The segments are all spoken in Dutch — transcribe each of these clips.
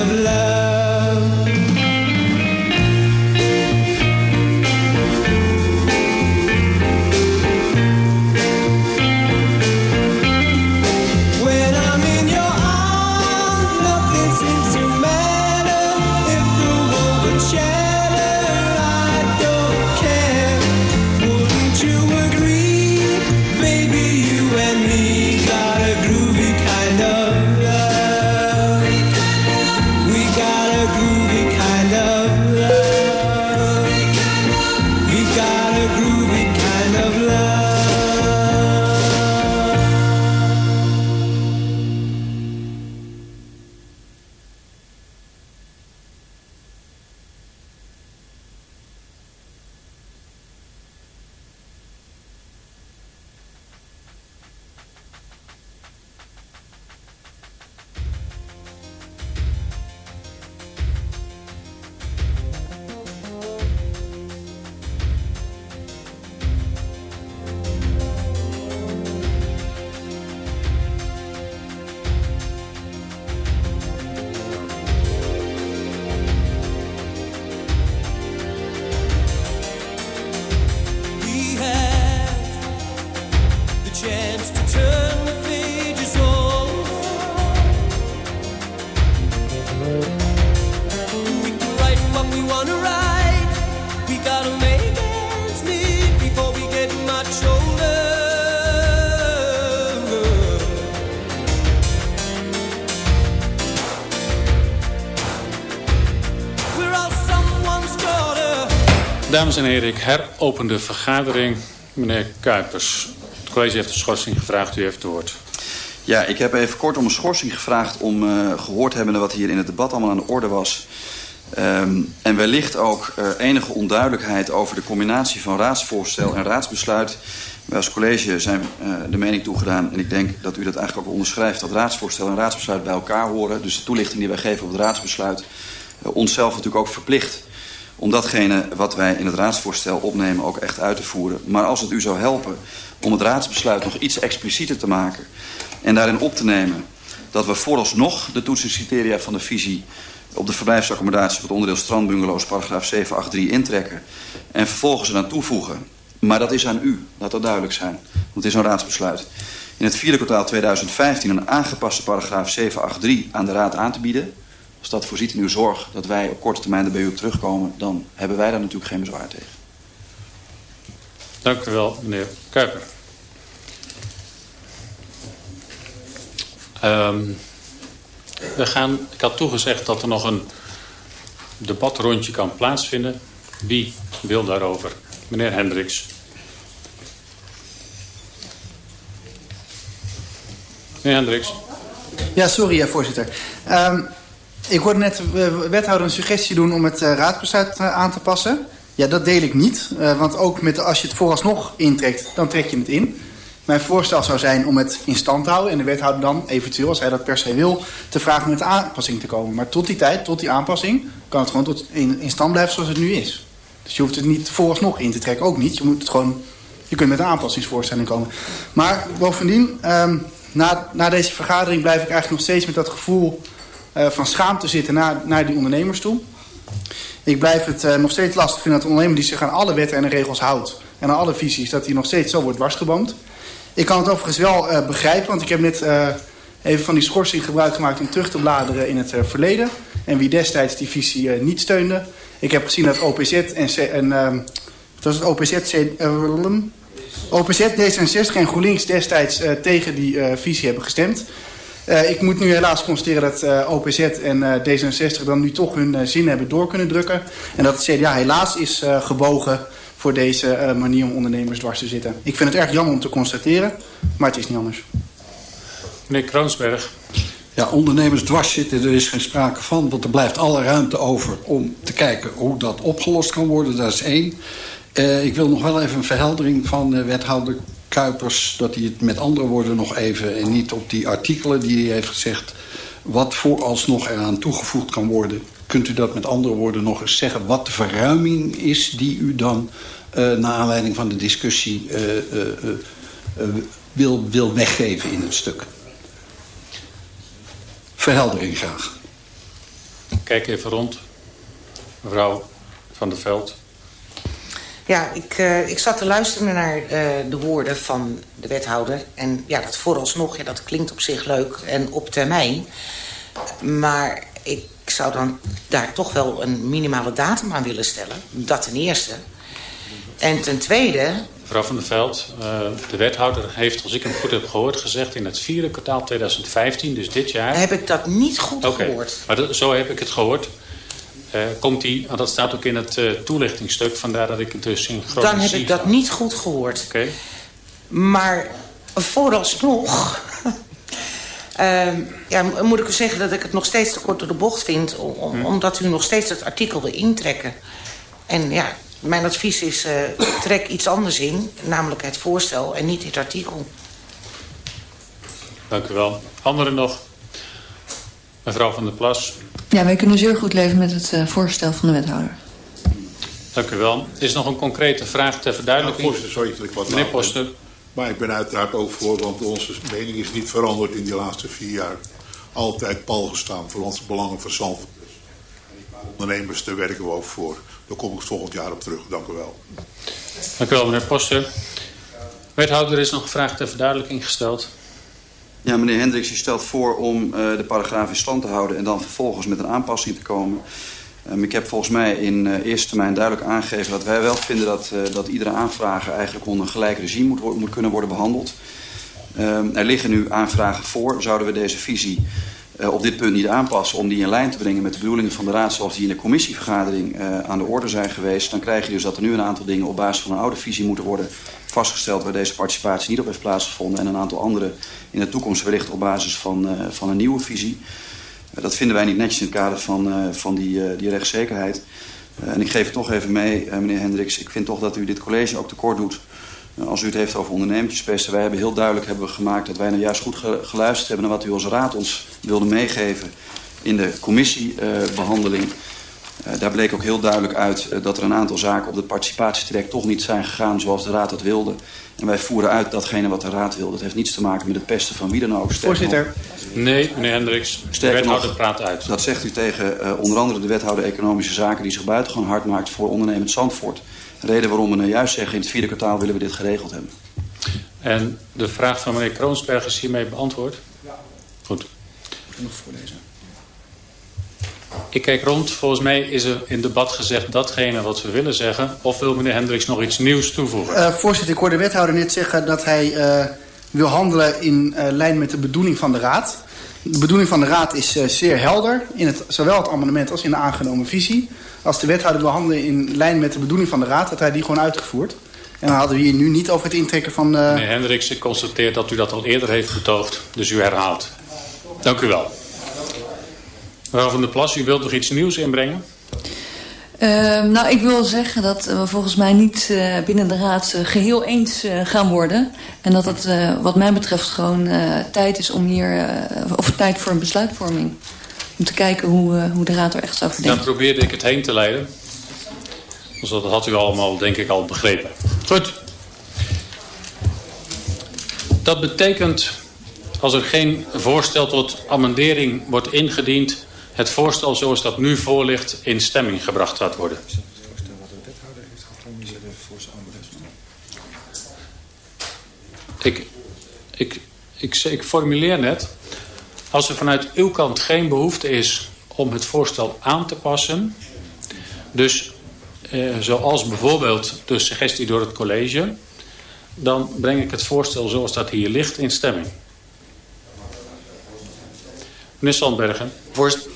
of love. Ik heropen de vergadering. Meneer Kuipers, het college heeft een schorsing gevraagd. U heeft het woord. Ja, ik heb even kort om een schorsing gevraagd... om uh, gehoord hebben wat hier in het debat allemaal aan de orde was. Um, en wellicht ook uh, enige onduidelijkheid over de combinatie van raadsvoorstel en raadsbesluit. Wij als college zijn uh, de mening toegedaan, en ik denk dat u dat eigenlijk ook onderschrijft... dat raadsvoorstel en raadsbesluit bij elkaar horen. Dus de toelichting die wij geven op het raadsbesluit... Uh, onszelf natuurlijk ook verplicht om datgene wat wij in het raadsvoorstel opnemen ook echt uit te voeren. Maar als het u zou helpen om het raadsbesluit nog iets explicieter te maken... en daarin op te nemen dat we vooralsnog de toetsingscriteria van de visie... op de verblijfsaccommodatie op het onderdeel strandbungalows, paragraaf 783, intrekken... en vervolgens eraan toevoegen. Maar dat is aan u, laat dat duidelijk zijn. Want het is een raadsbesluit. In het vierde kwartaal 2015 een aangepaste paragraaf 783 aan de raad aan te bieden... Als dat voorziet in uw zorg dat wij op korte termijn er bij u op terugkomen... dan hebben wij daar natuurlijk geen bezwaar tegen. Dank u wel, meneer Kuiper. Um, we gaan, ik had toegezegd dat er nog een debatrondje kan plaatsvinden. Wie wil daarover? Meneer Hendricks. Meneer Hendricks. Ja, sorry, voorzitter. Um, ik hoorde net de wethouder een suggestie doen om het uh, raadsbesluit uh, aan te passen. Ja, dat deel ik niet. Want ook met, als je het vooralsnog intrekt, dan trek je het in. Mijn voorstel zou zijn om het in stand te houden. En de wethouder dan eventueel, als hij dat per se wil, te vragen om met aanpassing te komen. Maar tot die tijd, tot die aanpassing, kan het gewoon tot in, stand blijven zoals het nu is. Dus je hoeft het niet vooralsnog in te trekken, ook niet. Je moet het gewoon, je kunt met een aanpassingsvoorstelling komen. Maar bovendien, um, na, na deze vergadering blijf ik eigenlijk nog steeds met dat gevoel van schaamte zitten naar, naar die ondernemers toe. Ik blijf het uh, nog steeds lastig vinden dat de ondernemer die zich aan alle wetten en regels houdt... en aan alle visies, dat hij nog steeds zo wordt dwarsgeboomd. Ik kan het overigens wel uh, begrijpen, want ik heb net even van die schorsing gebruik gemaakt... om terug te bladeren in het verleden. En wie destijds die visie niet steunde. Ik heb gezien dat OPZ en... C ehm, was het OPZ... C OPZ, D66 en GroenLinks destijds tegen die visie hebben gestemd... Uh, ik moet nu helaas constateren dat uh, OPZ en uh, D66 dan nu toch hun zin hebben door kunnen drukken. En dat het CDA helaas is gebogen voor deze manier om ondernemers dwars te zitten. Ik vind het erg jammer om te constateren, maar het is niet anders. Meneer Kroonsberg. Ja, ondernemers dwars zitten, er is geen sprake van. Want er blijft alle ruimte over om te kijken hoe dat opgelost kan worden. Dat is één. ik wil nog wel even een verheldering van wethouder Kuipers... dat hij het met andere woorden nog even... en niet op die artikelen die hij heeft gezegd... wat vooralsnog eraan toegevoegd kan worden... kunt u dat met andere woorden nog eens zeggen... wat de verruiming is die u dan... Uh, naar aanleiding van de discussie uh, uh, wil, wil weggeven in het stuk. Verheldering graag. Kijk even rond. Mevrouw Van der Veld. Ja, ik, uh, ik zat te luisteren naar uh, de woorden van de wethouder. En ja, dat vooralsnog, ja, dat klinkt op zich leuk en op termijn. Maar ik zou dan daar toch wel een minimale datum aan willen stellen. Dat ten eerste. En ten tweede... Mevrouw van der Veld, uh, de wethouder heeft, als ik hem goed heb gehoord, gezegd... in het vierde kwartaal 2015, dus dit jaar... Heb ik dat niet goed okay. gehoord? Maar dat, zo heb ik het gehoord. Uh, komt die, want dat staat ook in het uh, toelichtingstuk, vandaar dat ik het dus in grote Dan heb ik dat niet goed gehoord. Oké. Okay. Maar vooralsnog... uh, ja, moet ik u zeggen dat ik het nog steeds te kort door de bocht vind... Om, hmm. omdat u nog steeds het artikel wil intrekken. En ja, mijn advies is, uh, trek iets anders in, namelijk het voorstel en niet het artikel. Dank u wel. Anderen nog? Mevrouw van der Plas. Ja, wij kunnen zeer goed leven met het uh, voorstel van de wethouder. Dank u wel. Is nog een concrete vraag ter verduidelijking? Ja, voorzitter, sorry dat ik wat Meneer Poster. Maar ik ben uiteraard ook voor, want onze mening is niet veranderd in die laatste vier jaar. Altijd pal gestaan voor onze belangen van Zandvoort. Ondernemers, daar werken we ook voor. Daar kom ik volgend jaar op terug. Dank u wel. Dank u wel, meneer Poster. Wethouder, er is nog een vraag ter verduidelijking gesteld. Ja, meneer Hendricks, u stelt voor om uh, de paragraaf in stand te houden... en dan vervolgens met een aanpassing te komen. Um, ik heb volgens mij in uh, eerste termijn duidelijk aangegeven... dat wij wel vinden dat, uh, dat iedere aanvrager eigenlijk onder een gelijk regime moet, moet kunnen worden behandeld. Um, er liggen nu aanvragen voor. Zouden we deze visie op dit punt niet aanpassen... om die in lijn te brengen met de bedoelingen van de Raad... zoals die in de commissievergadering aan de orde zijn geweest... dan krijg je dus dat er nu een aantal dingen op basis van een oude visie moeten worden vastgesteld... waar deze participatie niet op heeft plaatsgevonden... en een aantal andere in de toekomst wellicht op basis van, uh, van een nieuwe visie. dat vinden wij niet netjes in het kader van, van die, die rechtszekerheid. en ik geef het toch even mee, meneer Hendricks. Ik vind toch dat u dit college ook tekort doet... Als u het heeft over ondernemerspesten, wij hebben heel duidelijk hebben we gemaakt dat wij nou juist goed geluisterd hebben naar wat u als raad ons wilde meegeven in de commissiebehandeling. Uh, daar bleek ook heel duidelijk uit uh, dat er een aantal zaken op het participatietraject toch niet zijn gegaan zoals de raad dat wilde. En wij voeren uit datgene wat de raad wilde. Dat heeft niets te maken met het pesten van wie dan ook. Voorzitter. Nee, meneer Hendricks. De wethouder praat uit. Dat zegt u tegen uh, onder andere de wethouder Economische Zaken... die zich buitengewoon hard maakt voor ondernemend Zandvoort. Reden waarom we nou juist zeggen... in het vierde kwartaal willen we dit geregeld hebben. En de vraag van meneer Kroonsberg is hiermee beantwoord? Ja. Goed. Nog voor deze. Ik kijk rond. Volgens mij is er in debat gezegd datgene wat we willen zeggen. Of wil meneer Hendricks nog iets nieuws toevoegen? Uh, voorzitter, ik hoorde de wethouder net zeggen dat hij uh, wil handelen in uh, lijn met de bedoeling van de raad. De bedoeling van de raad is zeer helder. In het, zowel het amendement als in de aangenomen visie. Als de wethouder wil handelen in lijn met de bedoeling van de raad, had hij die gewoon uitgevoerd. En dan hadden we hier nu niet over het intrekken van... Meneer Hendricks, ik constateer dat u dat al eerder heeft betoogd. Dus u herhaalt. Dank u wel. Mevrouw van der Plas, u wilt nog iets nieuws inbrengen? Uh, nou, ik wil zeggen dat we volgens mij niet uh, binnen de raad uh, geheel eens gaan worden. En dat het wat mij betreft gewoon tijd is om hier... of tijd voor een besluitvorming. Om te kijken hoe, hoe de raad er echt over denkt. Dan probeerde ik het heen te leiden. Dus dat had u allemaal, denk ik, al begrepen. Goed. Dat betekent, als er geen voorstel tot amendering wordt ingediend... het voorstel zoals dat nu voor ligt in stemming gebracht gaat worden. Ik, ik, ik, ik formuleer net... als er vanuit uw kant geen behoefte is om het voorstel aan te passen... dus eh, zoals bijvoorbeeld de suggestie door het college... dan breng ik het voorstel zoals dat hier ligt in stemming. Meneer Sandbergen.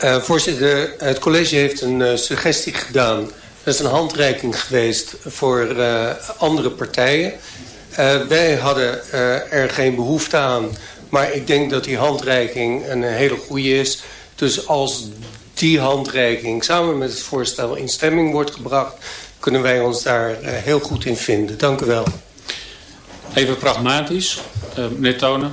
Uh, voorzitter, het college heeft een uh, suggestie gedaan. Dat is een handreiking geweest voor uh, andere partijen. wij hadden er geen behoefte aan. Maar ik denk dat die handreiking een hele goede is. Dus als die handreiking samen met het voorstel in stemming wordt gebracht... kunnen wij ons daar heel goed in vinden. Dank u wel. Even pragmatisch. Uh, meneer Tonen.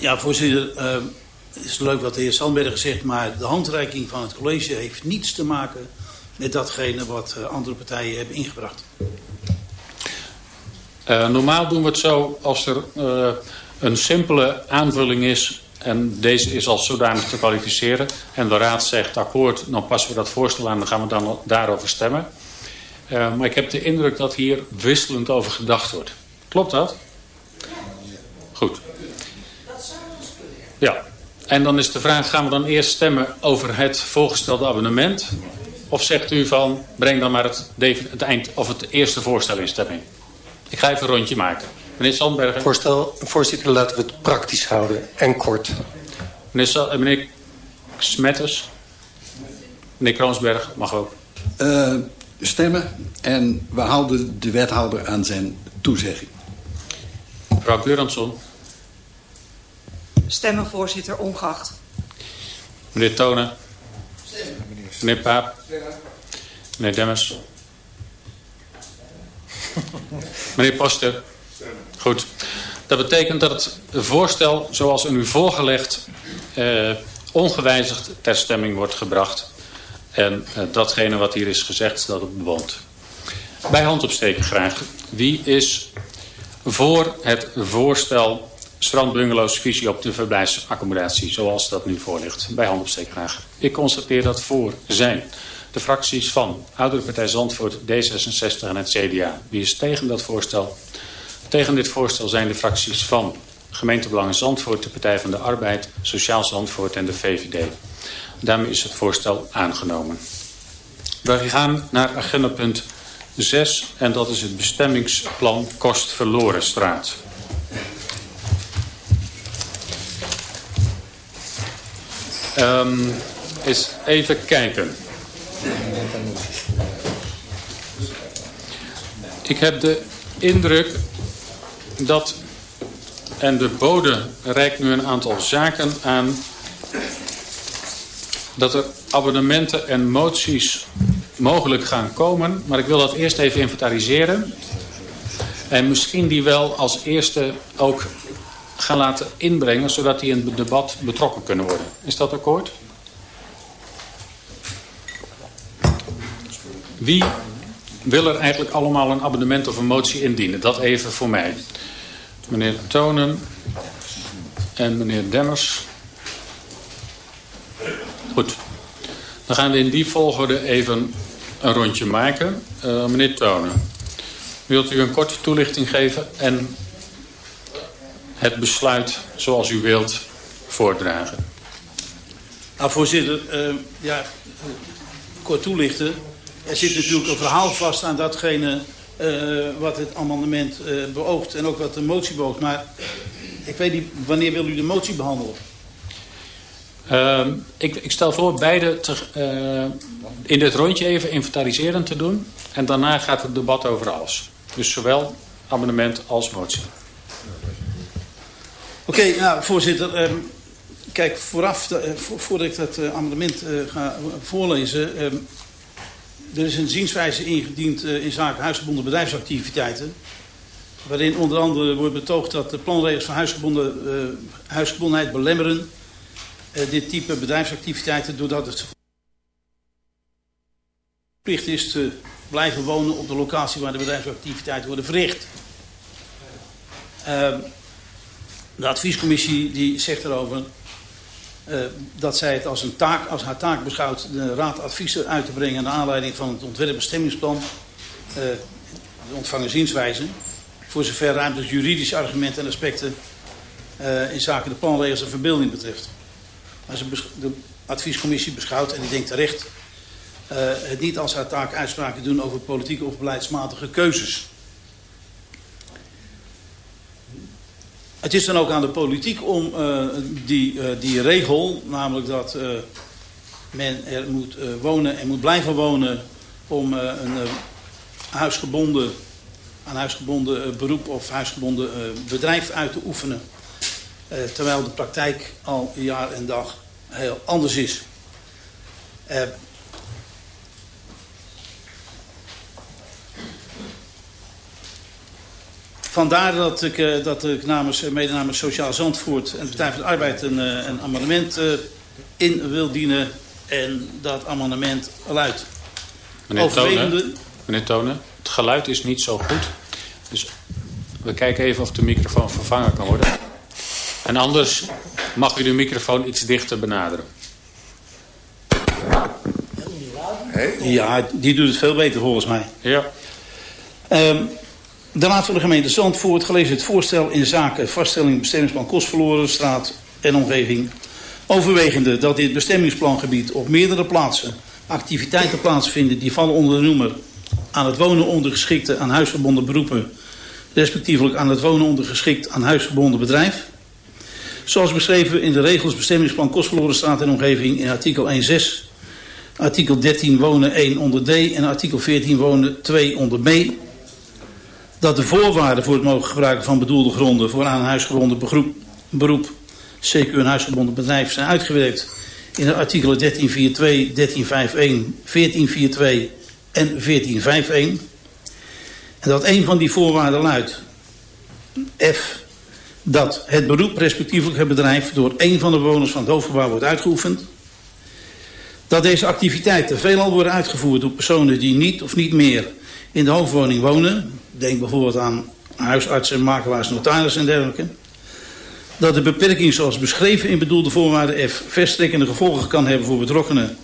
Ja, voorzitter. Uh, het is leuk wat de heer Sandberg zegt... maar de handreiking van het college heeft niets te maken... met datgene wat andere partijen hebben ingebracht. normaal doen we het zo als er een simpele aanvulling is en deze is als zodanig te kwalificeren. En de raad zegt akkoord, dan passen we dat voorstel aan. Dan gaan we dan daarover stemmen. Maar ik heb de indruk dat hier wisselend over gedacht wordt. Klopt dat? Goed. Ja. En dan is de vraag, gaan we dan eerst stemmen over het voorgestelde abonnement? Of zegt u van, breng dan maar het, het eind of het eerste voorstel in stemming? Ik ga even een rondje maken. Meneer Sandbergen. Voorstel, voorzitter, laten we het praktisch houden en kort. Meneer, uh, meneer Smetters. Meneer Kroonsberg, mag ook. Uh, stemmen en we houden de wethouder aan zijn toezegging. Mevrouw Keuransson. Stemmen, voorzitter, ongeacht. Meneer Tonen. Stemmen. Meneer Paap. Stemmen. Meneer Demmers. Meneer Poster. Goed. Dat betekent dat het voorstel zoals nu voorgelegd eh, ongewijzigd ter stemming wordt gebracht. En eh, datgene wat hier is gezegd, dat het bewoont. Bij hand opsteken graag. Wie is voor het voorstel strandbungalows visie op de verblijfsaccommodatie zoals dat nu voor ligt? Bij hand opsteken graag. Ik constateer dat voor zijn de fracties van Oudere Partij Zandvoort, D66 en het CDA. Wie is tegen dat voorstel? Tegen dit voorstel zijn de fracties van Gemeentebelangen Zandvoort, de Partij van de Arbeid, Sociaal Zandvoort en de VVD. Daarmee is het voorstel aangenomen. We gaan naar agenda punt 6 en dat is het bestemmingsplan Kostverlorenstraat. Um, eens even kijken. Ik heb de indruk dat, en de bode reikt nu een aantal zaken aan, dat er abonnementen en moties mogelijk gaan komen. Maar ik wil dat eerst even inventariseren. En misschien die wel als eerste ook gaan laten inbrengen... zodat die in het debat betrokken kunnen worden. Is dat akkoord? Wie wil er eigenlijk allemaal een abonnement of een motie indienen? Dat even voor mij. Meneer Tonen en meneer Demmers. Goed. Dan gaan we in die volgorde even een rondje maken. Uh, meneer Tonen, wilt u een korte toelichting geven en het besluit zoals u wilt voordragen? Nou, voorzitter, uh, ja, kort toelichten. Er zit natuurlijk een verhaal vast aan datgene uh, wat het amendement uh, beoogt en ook wat de motie beoogt. Maar ik weet niet, wanneer wil u de motie behandelen? Uh, ik, ik, stel voor beide te, in dit rondje even inventariserend te doen. En daarna gaat het debat over alles. Dus zowel amendement als motie. Oké, nou, voorzitter. Um, kijk, vooraf, uh, voordat ik dat amendement ga voorlezen... Ehm, er is een zienswijze ingediend uh, in zaken huisgebonden bedrijfsactiviteiten. Waarin onder andere wordt betoogd dat de planregels van huisgebonden, huisgebondenheid belemmeren dit type bedrijfsactiviteiten. Doordat het verplicht is te blijven wonen op de locatie waar de bedrijfsactiviteiten worden verricht. De adviescommissie die zegt erover uh, dat zij het als, een taak, als haar taak beschouwt de raad adviezen uit te brengen naar aanleiding van het ontwerpbestemmingsplan, uh, de ontvangen zienswijze, voor zover ruimte juridische argumenten en aspecten uh, in zaken de planregels en verbeelding betreft. Als de adviescommissie beschouwt, en ik denk terecht, het niet als haar taak uitspraken doen over politieke of beleidsmatige keuzes. Het is dan ook aan de politiek om uh, die, uh, die regel, namelijk dat uh, men er moet wonen en moet blijven wonen om een huisgebonden, aan huisgebonden beroep of huisgebonden bedrijf uit te oefenen. terwijl de praktijk al jaar en dag heel anders is. Vandaar dat ik, uh, dat ik namens, eh, mede namens Sociaal Zandvoort en de Partij van de Arbeid een, uh, een amendement uh, in wil dienen. En dat amendement luidt. Meneer Tonen, meneer Tonen, het geluid is niet zo goed. Dus we kijken even of de microfoon vervangen kan worden. En anders mag u de microfoon iets dichter benaderen. Ja, die doet het veel beter volgens mij. Ja. Um, de Raad van de gemeente Zandvoort gelezen het voorstel in zaken vaststelling bestemmingsplan Kostverlorenstraat en omgeving. Overwegende dat dit bestemmingsplangebied op meerdere plaatsen activiteiten plaatsvinden die vallen onder de noemer aan het wonen ondergeschikte aan huisverbonden beroepen, respectievelijk aan het wonen ondergeschikt aan huisverbonden bedrijf. Zoals beschreven in de regels bestemmingsplan Kostverlorenstraat en omgeving in artikel 1.6, artikel 13 wonen 1 onder D en artikel 14 wonen 2 onder B dat de voorwaarden voor het mogen gebruiken van bedoelde gronden voor aan huisgebonden begroep, beroep, CQ en huisgebonden bedrijf zijn uitgewerkt in de artikelen 1342, 1351, 1442 en 1451. En dat een van die voorwaarden luidt F. Dat het beroep respectievelijk het bedrijf door een van de bewoners van het hoofdgebouw wordt uitgeoefend. Dat deze activiteiten veelal worden uitgevoerd door personen die niet of niet meer in de hoofdwoning wonen. Denk bijvoorbeeld aan huisartsen, makelaars, notarissen en dergelijke. Dat de beperking zoals beschreven in bedoelde voorwaarden F verstrekkende gevolgen kan hebben voor betrokkenen.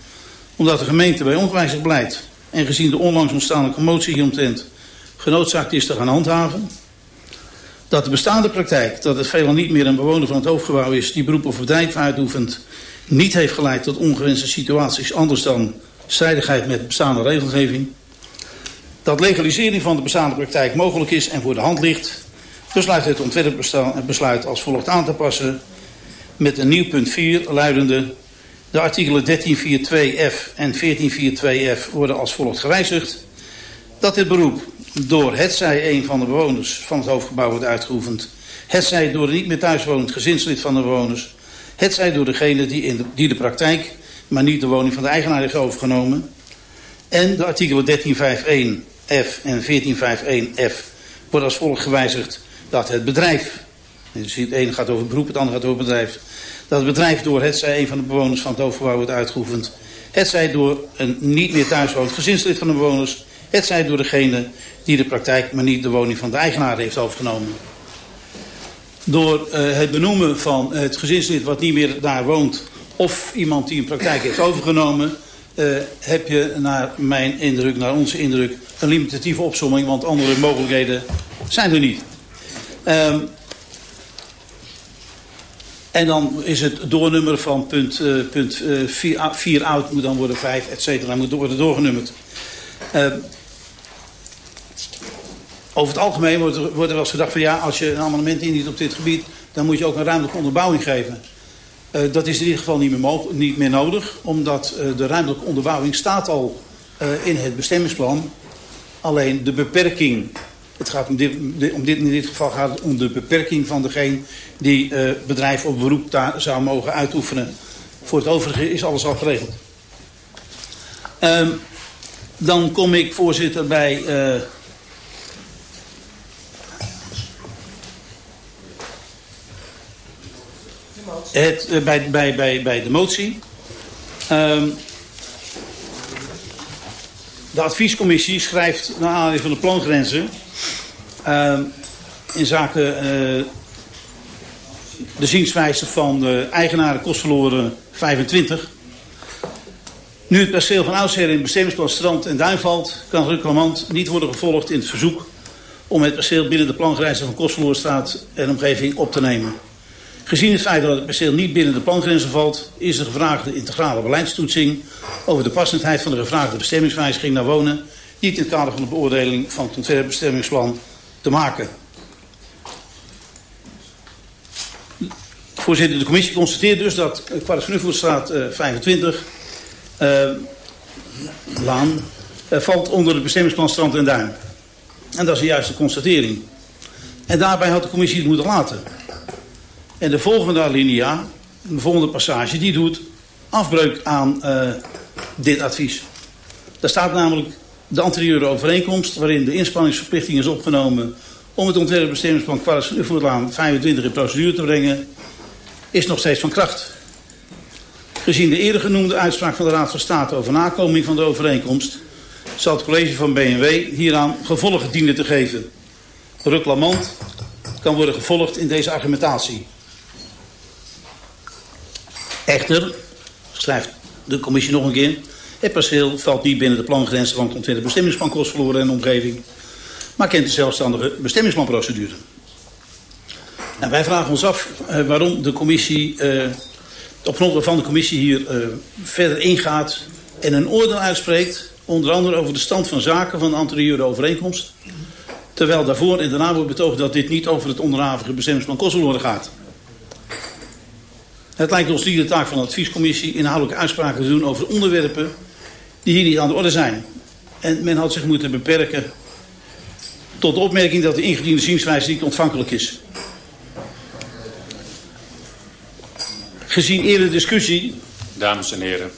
Omdat de gemeente bij ongewijzigd beleid en gezien de onlangs ontstaande commotie hieromtrent genoodzaakt is te gaan handhaven. Dat de bestaande praktijk, dat het veelal niet meer een bewoner van het hoofdgebouw is die beroep of bedrijf uitoefent, niet heeft geleid tot ongewenste situaties anders dan strijdigheid met bestaande regelgeving dat legalisering van de bestaande praktijk mogelijk is en voor de hand ligt, besluit het ontwerpbesluit als volgt aan te passen met een nieuw punt 4 luidende De artikelen 1342F en 1442F worden als volgt gewijzigd. Dat dit beroep door hetzij een van de bewoners van het hoofdgebouw wordt uitgeoefend. Hetzij door een niet meer thuiswonend gezinslid van de bewoners. Hetzij door degene die, in die de praktijk, maar niet de woning van de eigenaar heeft overgenomen. En de artikelen 1351F en 1451F worden als volgt gewijzigd. Dat het bedrijf, dus het ene gaat over beroep, het andere gaat over bedrijf, dat het bedrijf door het zij een van de bewoners van het hoofdgebouw wordt uitgeoefend, het zij door een niet meer thuiswonend gezinslid van de bewoners, het zij door degene die de praktijk, maar niet de woning van de eigenaar heeft overgenomen. Door uh, het benoemen van het gezinslid wat niet meer daar woont, of iemand die een praktijk heeft overgenomen, uh, heb je naar mijn indruk, naar onze indruk, een limitatieve opsomming, want andere mogelijkheden zijn er niet. Um, en dan is het doornummer van punt 4 uh, punt, uh, oud moet dan worden 5, et cetera, moet worden doorgenummerd. Uh, over het algemeen wordt er, wordt er wel eens gedacht van ja, als je een amendement indient op dit gebied, dan moet je ook een ruimtelijke onderbouwing geven. Uh, dat is in ieder geval niet meer, niet meer nodig, omdat de ruimtelijke onderbouwing staat al in het bestemmingsplan. Alleen de beperking, het gaat om dit, om dit, in dit geval gaat het om de beperking van degene die uh, bedrijf of beroep daar zou mogen uitoefenen. Voor het overige is alles al geregeld. Um, dan kom ik voorzitter bij uh, het, uh, bij, bij, bij, bij de motie. Um, de adviescommissie schrijft naar aanleiding van de plangrenzen uh, in zaken uh, de zienswijze van de eigenaren kostverloren 25. Nu het perceel van oudsher in het Strand en Duin valt, kan de reclamant niet worden gevolgd in het verzoek om het perceel binnen de plangrenzen van Kostverlorenstraat en omgeving op te nemen. Gezien het feit dat het perceel niet binnen de plangrenzen valt, is de gevraagde integrale beleidstoetsing over de passendheid van de gevraagde bestemmingswijziging naar wonen niet in het kader van de beoordeling van het ontwerpbestemmingsplan te maken. Voorzitter, de commissie constateert dus dat Kwarts Knuffelstraat uh, 25 uh, Laan uh, valt onder het bestemmingsplan Strand en Duin. En dat is een juiste constatering. En daarbij had de commissie het moeten laten. En de volgende alinea, de volgende passage, die doet afbreuk aan uh, dit advies. Daar staat namelijk de anterieure overeenkomst... waarin de inspanningsverplichting is opgenomen... om het ontwerpbestemmingsplan Kwarts van Uffertlaan 25 in procedure te brengen... is nog steeds van kracht. Gezien de eerder genoemde uitspraak van de Raad van State... over nakoming van de overeenkomst... zal het college van BMW hieraan gevolgen dienen te geven. Reclamant kan worden gevolgd in deze argumentatie. Echter, schrijft de commissie nog een keer... het perceel valt niet binnen de plangrenzen van het bestemmingsplan kostverloren en omgeving... maar kent de zelfstandige bestemmingsplanprocedure. En wij vragen ons af uh, waarom de commissie, uh, op grond waarvan de commissie hier uh, verder ingaat... en een oordeel uitspreekt, onder andere over de stand van zaken van de anterieure overeenkomst... terwijl daarvoor en daarna wordt betoogd dat dit niet over het onderhavige bestemmingsplan kostverloren gaat... Het lijkt ons niet de taak van de adviescommissie inhoudelijke uitspraken te doen over onderwerpen die hier niet aan de orde zijn. En men had zich moeten beperken tot de opmerking dat de ingediende zienswijze niet ontvankelijk is. Gezien eerder discussie... Dames en heren.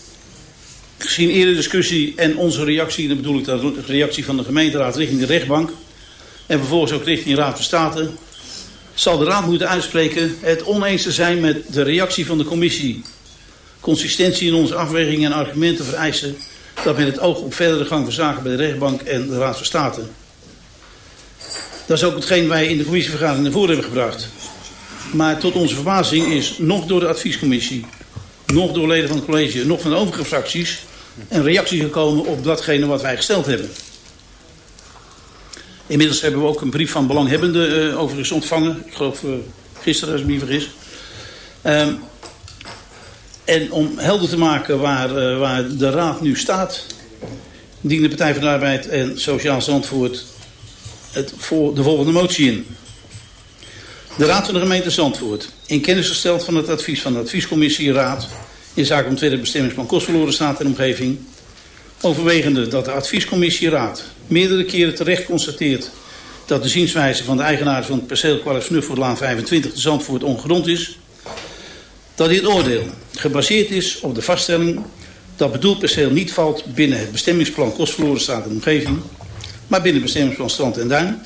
Gezien eerder discussie en onze reactie, dan bedoel ik de reactie van de gemeenteraad richting de rechtbank... en vervolgens ook richting de Raad van State zal de Raad moeten uitspreken het oneens te zijn met de reactie van de commissie. Consistentie in onze afwegingen en argumenten vereisen dat met het oog op verdere gang van zaken bij de rechtbank en de Raad van State. Dat is ook hetgeen wij in de commissievergadering naar voren hebben gebracht. Maar tot onze verbazing is nog door de adviescommissie, nog door leden van het college, nog van de overige fracties een reactie gekomen op datgene wat wij gesteld hebben. Inmiddels hebben we ook een brief van belanghebbenden uh, overigens ontvangen. Ik geloof uh, gisteren, als ik me niet vergis. Um, en om helder te maken waar, uh, waar de raad nu staat... dient de Partij van de Arbeid en Sociaal Zandvoort het voor de volgende motie in. De Raad van de Gemeente Zandvoort, in kennis gesteld van het advies van de adviescommissie Raad... in zaken ontwerp bestemmingsplan kostverlorenstaat en omgeving. Overwegende dat de adviescommissieraad meerdere keren terecht constateert dat de zienswijze van de eigenaar van het perceel Kwalf 25 de Zandvoort ongrond is. Dat dit oordeel gebaseerd is op de vaststelling dat bedoeld perceel niet valt binnen het bestemmingsplan kostverlorenstaat en omgeving, maar binnen het bestemmingsplan strand en duin.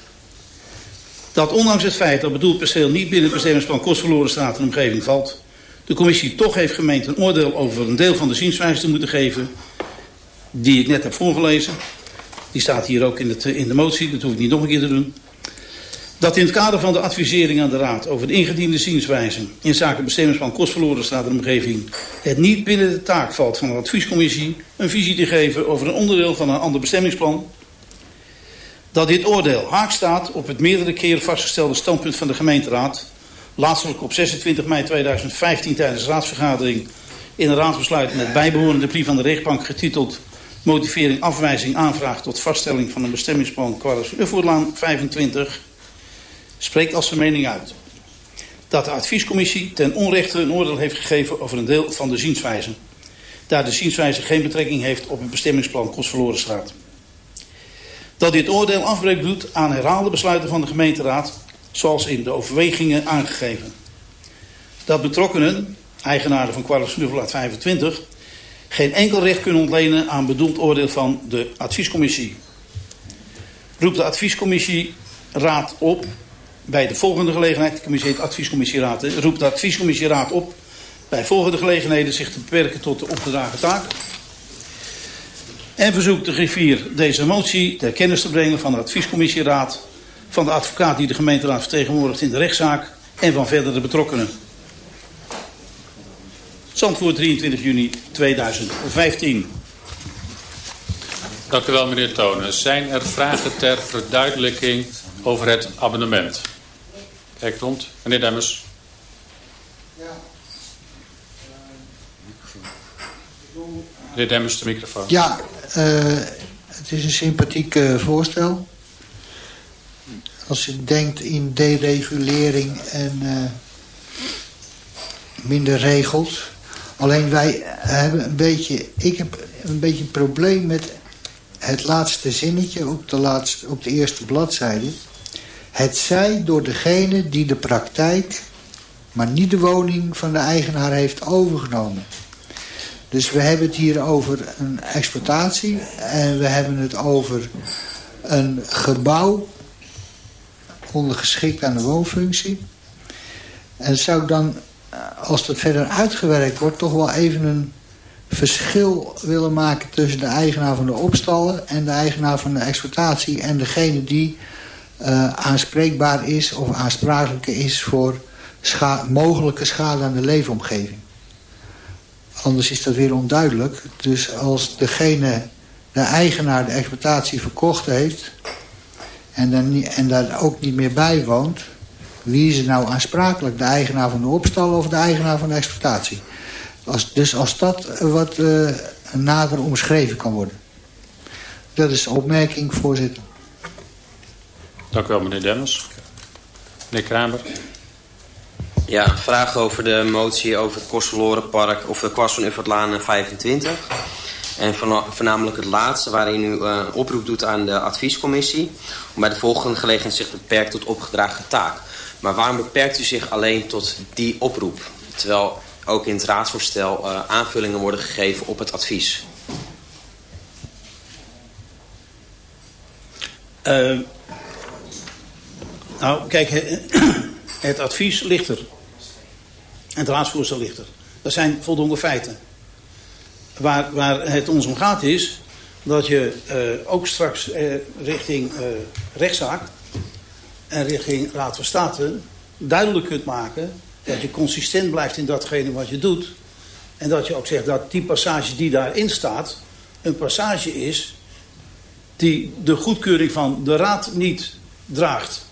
Dat ondanks het feit dat bedoeld perceel niet binnen het bestemmingsplan kostverlorenstaat en omgeving valt, de commissie toch heeft gemeend een oordeel over een deel van de zienswijze te moeten geven die ik net heb voorgelezen. Die staat hier ook in, het, in de motie, dat hoef ik niet nog een keer te doen. Dat in het kader van de advisering aan de Raad over de ingediende zienswijze in zaken bestemmingsplan kostverloren staat in de omgeving het niet binnen de taak valt van de adviescommissie een visie te geven over een onderdeel van een ander bestemmingsplan. Dat dit oordeel haak staat op het meerdere keren vastgestelde standpunt van de gemeenteraad, laatstelijk op 26 mei 2015 tijdens de raadsvergadering in een raadsbesluit met bijbehorende brief van de rechtbank getiteld motivering afwijzing aanvraag tot vaststelling van een bestemmingsplan Quarles Ufvoerlaan 25 spreekt als zijn mening uit dat de adviescommissie ten onrechte een oordeel heeft gegeven over een deel van de zienswijze. Daar de zienswijze geen betrekking heeft op het bestemmingsplan Kostverlorenstraat. Dat dit oordeel afbreuk doet aan herhaalde besluiten van de gemeenteraad, zoals in de overwegingen aangegeven. Dat betrokkenen, eigenaren van Quarles 25, geen enkel recht kunnen ontlenen aan bedoeld oordeel van de adviescommissie. Roept de adviescommissie raad op bij de volgende gelegenheid, de commissie heet adviescommissieraad, roept de adviescommissieraad op bij volgende gelegenheden zich te beperken tot de opgedragen taak. En verzoekt de griffier deze motie ter kennis te brengen van de adviescommissieraad, van de advocaat die de gemeenteraad vertegenwoordigt in de rechtszaak en van verdere betrokkenen. Zandvoort 23 juni 2015. Dank u wel, meneer Tonen. Zijn er vragen ter verduidelijking over het abonnement? Kijk rond. Meneer Demmers. Meneer Demmers, de microfoon. Ja, uh, het is een sympathiek uh, voorstel. Als je denkt in deregulering en uh, minder regels. Alleen wij hebben een beetje... Ik heb een beetje een probleem met het laatste zinnetje op de, laatste, op de eerste bladzijde. Het zij door degene die de praktijk, maar niet de woning van de eigenaar heeft overgenomen. Dus we hebben het hier over een exploitatie en we hebben het over een gebouw ondergeschikt aan de woonfunctie. En zou ik dan, als dat verder uitgewerkt wordt, toch wel even een verschil willen maken tussen de eigenaar van de opstallen en de eigenaar van de exploitatie en degene die uh, aanspreekbaar is of aansprakelijk is voor scha mogelijke schade aan de leefomgeving. Anders is dat weer onduidelijk. Dus als degene, de eigenaar de exploitatie verkocht heeft... en, dan, en daar ook niet meer bij woont... wie is er nou aansprakelijk? De eigenaar van de opstal of de eigenaar van de exploitatie? Als, dus als dat wat uh, nader omschreven kan worden. Dat is de opmerking, voorzitter. Dank u wel, meneer Demmers. Meneer Kramer. Ja, vraag over de motie over het Kostverlorenpark... of de kwast van Uffertlaan 25. En voornamelijk het laatste, waarin u uh, oproep doet aan de adviescommissie... om bij de volgende gelegenheid zich te beperken tot opgedragen taak. Maar waarom beperkt u zich alleen tot die oproep? Terwijl ook in het raadsvoorstel uh, aanvullingen worden gegeven op het advies. Uh, nou, kijk, het advies ligt er. Het raadsvoorstel ligt er. Dat zijn voldoende feiten. Waar, waar het ons om gaat is dat je uh, ook straks richting rechtszaak en richting Raad van State duidelijk kunt maken dat je consistent blijft in datgene wat je doet. En dat je ook zegt dat die passage die daarin staat een passage is die de goedkeuring van de Raad niet draagt.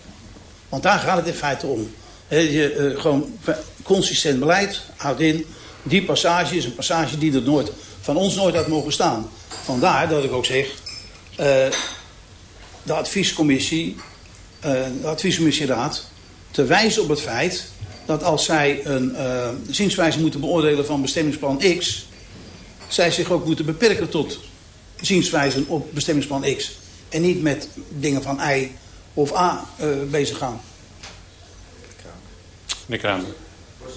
Want daar gaat het in feite om. je, uh, gewoon consistent beleid houdt in. Die passage is een passage die er nooit, van ons nooit had mogen staan. Vandaar dat ik ook zeg... Uh, de adviescommissie, de adviescommissieraad... te wijzen op het feit dat als zij een uh, zienswijze moeten beoordelen van bestemmingsplan X... zij zich ook moeten beperken tot zienswijzen op bestemmingsplan X. En niet met dingen van I of A uh, bezig gaan. Meneer Kramer.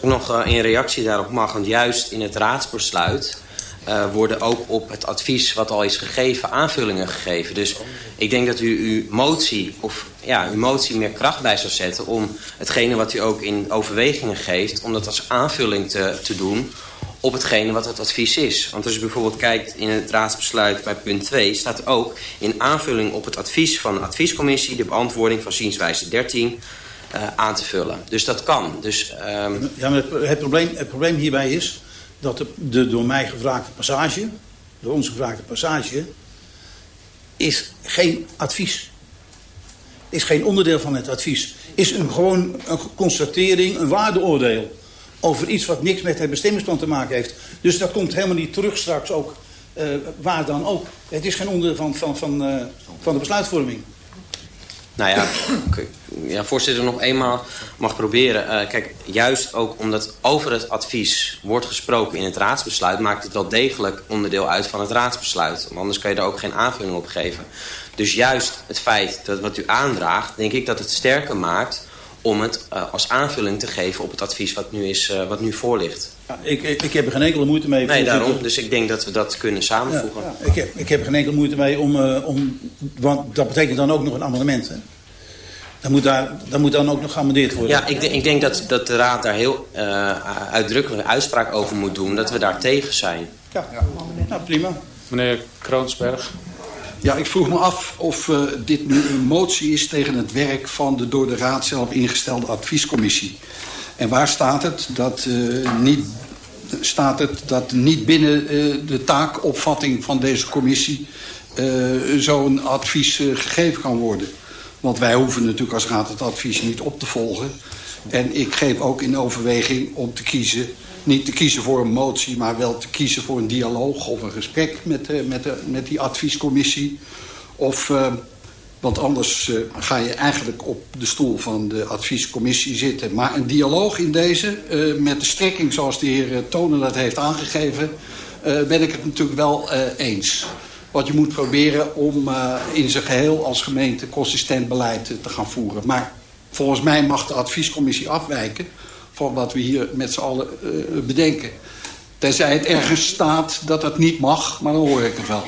Nog uh, in reactie daarop mag, want juist in het raadsbesluit... Uh, worden ook op het advies wat al is gegeven aanvullingen gegeven. Dus ik denk dat u uw motie, of ja, uw motie meer kracht bij zou zetten... om hetgene wat u ook in overwegingen geeft... om dat als aanvulling te, te doen op hetgene wat het advies is. Want als je bijvoorbeeld kijkt in het raadsbesluit bij punt 2... staat ook in aanvulling op het advies van de adviescommissie... de beantwoording van zienswijze 13 uh, aan te vullen. Dus dat kan. Dus, um... Ja, maar het, probleem, het probleem hierbij is dat de, door mij gevraagde passage... door ons gevraagde passage... is geen advies. Is geen onderdeel van het advies. Is een, gewoon een constatering, een waardeoordeel... over iets wat niks met het bestemmingsplan te maken heeft. Dus dat komt helemaal niet terug straks ook... Uh, waar dan ook. Het is geen onderdeel van, van, van, uh, van de besluitvorming. Nou ja, ja, voorzitter, nog eenmaal mag proberen. Uh, kijk, juist ook omdat over het advies wordt gesproken in het raadsbesluit... maakt het wel degelijk onderdeel uit van het raadsbesluit. Want anders kan je er ook geen aanvulling op geven. Dus juist het feit dat wat u aandraagt, denk ik dat het sterker maakt... om het uh, als aanvulling te geven op het advies wat nu, is, uh, wat nu voor ligt. Ja, ik, ik, ik, heb er geen enkele moeite mee. Nee, daarom. Dus ik denk dat we dat kunnen samenvoegen. Ja, ja. Ik, heb, ik heb er geen enkele moeite mee om, uh, om... Want dat betekent dan ook nog een amendement, hè? Dan moet, daar, dan moet dan ook nog geamendeerd worden. Ja, ik, ik denk dat, dat de Raad daar heel uh, uitdrukkelijk uitspraak over moet doen. Dat we daar tegen zijn. Ja, ja. Nou, prima. Meneer Kroonsberg. Ja, ik vroeg me af of uh, dit nu een motie is tegen het werk van de door de Raad zelf ingestelde adviescommissie. En waar staat het dat, uh, niet, staat het dat niet binnen uh, de taakopvatting van deze commissie zo'n advies gegeven kan worden? Want wij hoeven natuurlijk als raad het advies niet op te volgen. En ik geef ook in overweging om te kiezen... niet te kiezen voor een motie, maar wel te kiezen voor een dialoog... of een gesprek met, met, de, met die adviescommissie. Of, uh, want anders uh, ga je eigenlijk op de stoel van de adviescommissie zitten. Maar een dialoog in deze, met de strekking zoals de heer Tonen dat heeft aangegeven... ben ik het natuurlijk wel eens wat je moet proberen om in zijn geheel als gemeente consistent beleid te gaan voeren. Maar volgens mij mag de adviescommissie afwijken van wat we hier met z'n allen uh, bedenken. Tenzij het ergens staat dat het niet mag, maar dan hoor ik het wel.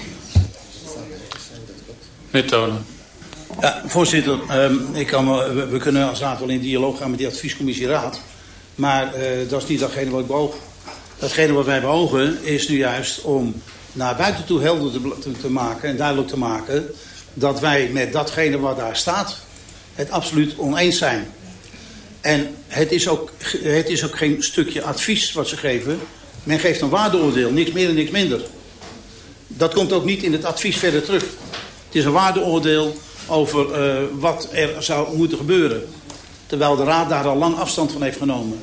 Meneer Tonen. Ja, voorzitter, um, ik kan, we, we kunnen als raad wel in dialoog gaan met die adviescommissie raad. Maar uh, dat is niet datgene wat ik beoog. Datgene wat wij beogen is nu juist om naar buiten toe helder te, te, maken en duidelijk te maken... dat wij met datgene wat daar staat het absoluut oneens zijn. En het is, ook, het is ook geen stukje advies wat ze geven. Men geeft een waardeoordeel, niks meer en niks minder. Dat komt ook niet in het advies verder terug. Het is een waardeoordeel over uh, wat er zou moeten gebeuren. Terwijl de raad daar al lang afstand van heeft genomen.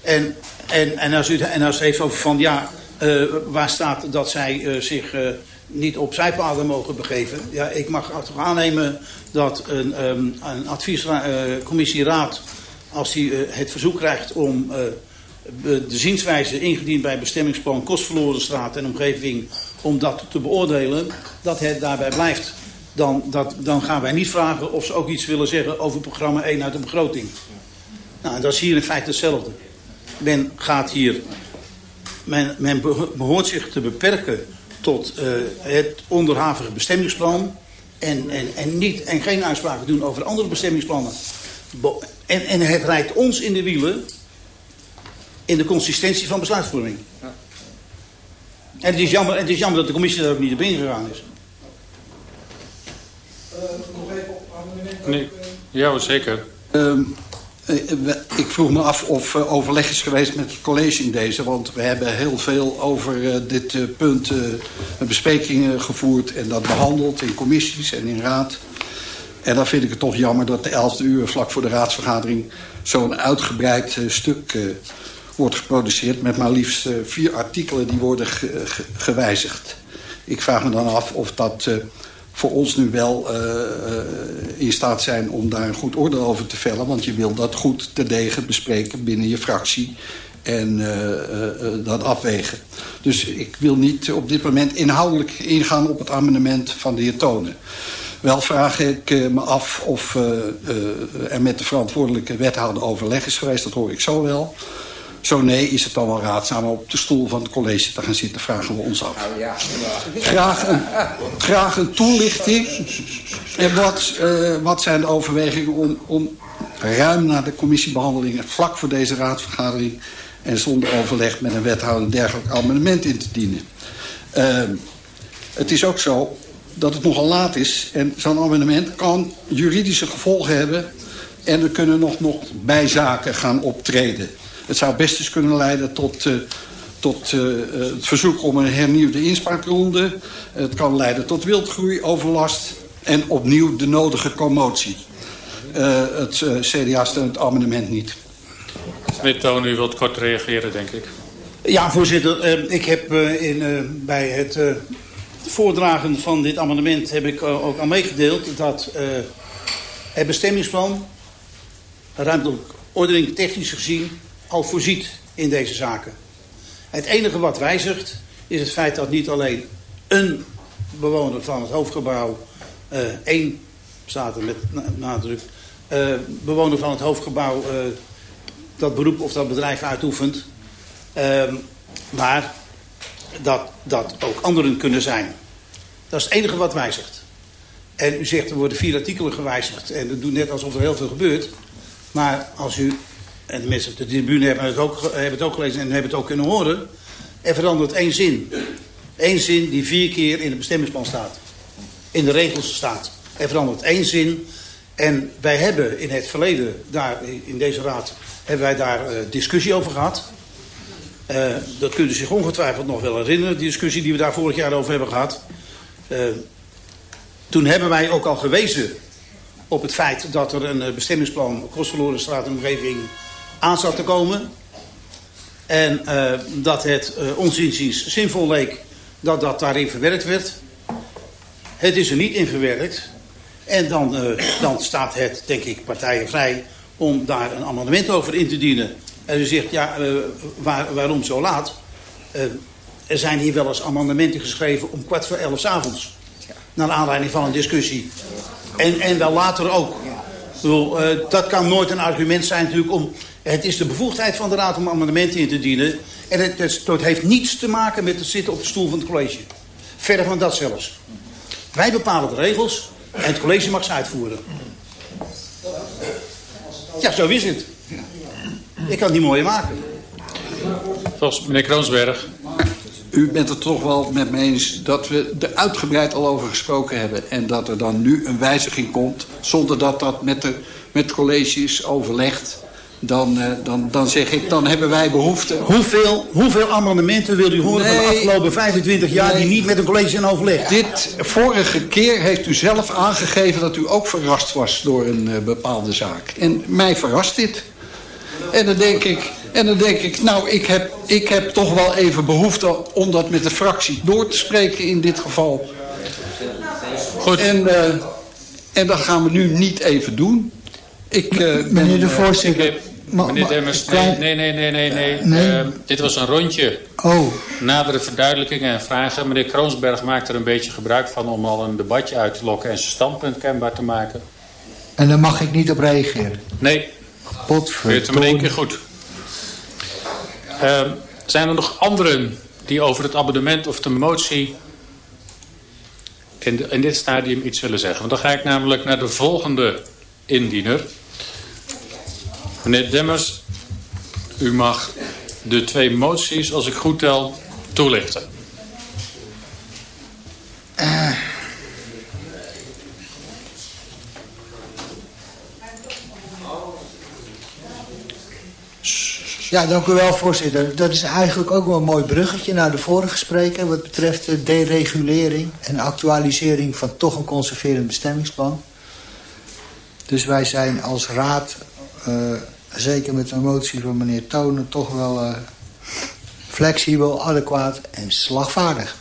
En, en, en, als, u, en als het heeft over van ja, uh, waar staat dat zij uh, zich niet op zijpaden mogen begeven. Ja, ik mag toch aannemen dat een, um, een adviescommissieraad, als hij het verzoek krijgt om de zienswijze ingediend bij bestemmingsplan Kostverlorenstraat en omgeving, om dat te beoordelen, dat het daarbij blijft. Dan, dat, dan gaan wij niet vragen of ze ook iets willen zeggen over programma 1 uit de begroting. Nou, dat is hier in feite hetzelfde. Men gaat hier men, men behoort zich te beperken tot uh, het onderhavige bestemmingsplan... En, en, en, niet, en geen uitspraken doen over andere bestemmingsplannen. En, en het rijdt ons in de wielen in de consistentie van besluitvorming. Ja. En het is, jammer, het is jammer dat de commissie daar ook niet op ingegaan is. Uh, nog even op nee. Ja, zeker. Um, ik vroeg me af of overleg is geweest met het college in deze. Want we hebben heel veel over dit punt besprekingen gevoerd... en dat behandeld in commissies en in raad. En dan vind ik het toch jammer dat de 11e uur vlak voor de raadsvergadering... zo'n uitgebreid stuk wordt geproduceerd... met maar liefst vier artikelen die worden ge ge gewijzigd. Ik vraag me dan af of dat voor ons nu wel uh, uh, in staat zijn om daar een goed oordeel over te vellen. Want je wil dat goed te degen bespreken binnen je fractie en uh, dat afwegen. Dus ik wil niet op dit moment inhoudelijk ingaan op het amendement van de heer Tonen. Wel vraag ik me af of er met de verantwoordelijke wethouder overleg is geweest. Dat hoor ik zo wel. Zo nee, is het dan wel raadzaam om op de stoel van het college te gaan zitten, vragen we ons af. Nou ja, graag, een, graag een toelichting. En wat, uh, wat zijn de overwegingen om, om ruim na de commissiebehandelingen, vlak voor deze raadsvergadering en zonder overleg met een wethouder een dergelijk amendement in te dienen. Uh, het is ook zo dat het nogal laat is en zo'n amendement kan juridische gevolgen hebben en er kunnen nog, nog bijzaken gaan optreden. Het zou best eens kunnen leiden tot, uh, tot uh, het verzoek om een hernieuwde inspraakronde. Het kan leiden tot wildgroei, overlast en opnieuw de nodige commotie. Uh, het CDA steunt het amendement niet. Meneer Toon, u wilt kort reageren, denk ik. Ja, voorzitter. ik heb in, bij het voordragen van dit amendement heb ik ook al meegedeeld dat het bestemmingsplan ruimtelijke ordening technisch gezien al voorziet in deze zaken. Het enige wat wijzigt is het feit dat niet alleen een bewoner van het hoofdgebouw, uh, één staat er met nadruk, uh, bewoner van het hoofdgebouw uh, dat beroep of dat bedrijf uitoefent, maar dat dat ook anderen kunnen zijn. Dat is het enige wat wijzigt. En u zegt er worden vier artikelen gewijzigd en dat doet net alsof er heel veel gebeurt. Maar als u en de mensen op de tribune hebben het, ook, hebben het ook gelezen en hebben het ook kunnen horen. Er verandert één zin. Eén zin die vier keer in het bestemmingsplan staat. In de regels staat. Er verandert één zin. En wij hebben in het verleden, daar, in deze raad, hebben wij daar uh, discussie over gehad. Uh, dat kunt u zich ongetwijfeld nog wel herinneren, die discussie die we daar vorig jaar over hebben gehad. Uh, toen hebben wij ook al gewezen op het feit dat er een bestemmingsplan Kostverloren Straat en Omgeving aan zat te komen. En uh, dat het uh, ons inziens zinvol leek dat dat daarin verwerkt werd. Het is er niet in verwerkt. En dan, uh, dan staat het, denk ik, partijen vrij om daar een amendement over in te dienen. En u zegt, ja, waar, waarom zo laat? er zijn hier wel eens amendementen geschreven om kwart voor elf s avonds. Naar aanleiding van een discussie. En, en wel later ook. Bedoel, dat kan nooit een argument zijn natuurlijk om het is de bevoegdheid van de Raad om amendementen in te dienen. En het, het, het, heeft niets te maken met het zitten op de stoel van het college. Verder van dat zelfs. Wij bepalen de regels en het college mag ze uitvoeren. Ja, zo is het. Ik kan het niet mooier maken. Volgens meneer Kroonsberg. U bent het toch wel met me eens dat we er uitgebreid al over gesproken hebben... en dat er dan nu een wijziging komt... zonder dat dat met, de, met het college is overlegd dan, uh, dan, dan zeg ik, dan hebben wij behoefte... Hoeveel, hoeveel amendementen wil u horen nee, van de afgelopen 25 jaar... Nee, die niet met een college zijn overlegd? Dit vorige keer heeft u zelf aangegeven dat u ook verrast was door een uh, bepaalde zaak. En mij verrast dit. En dan denk ik, en dan denk ik nou, ik heb, ik heb toch wel even behoefte... om dat met de fractie door te spreken in dit geval. Goed. En, uh, en dat gaan we nu niet even doen. Ik, Meneer de voorzitter... Meneer Demmers, nee, nee, nee, nee, nee. nee. nee. Uh, dit was een rondje. Oh. Nadere verduidelijkingen en vragen. Meneer Kroonsberg maakt er een beetje gebruik van om al een debatje uit te lokken en zijn standpunt kenbaar te maken. En daar mag ik niet op reageren? Nee. Potverdorie. het hem in één keer goed. Uh, zijn er nog anderen die over het abonnement of de motie in, de, in dit stadium iets willen zeggen? Want dan ga ik namelijk naar de volgende indiener. Meneer Demmers, u mag de twee moties, als ik goed tel, toelichten. Ja, dank u wel, voorzitter. Dat is eigenlijk ook wel een mooi bruggetje naar de vorige spreker... wat betreft de deregulering en actualisering van toch een conserverend bestemmingsplan. Dus wij zijn als raad uh, zeker met de motie van meneer Tonen, toch wel uh, flexibel, adequaat en slagvaardig.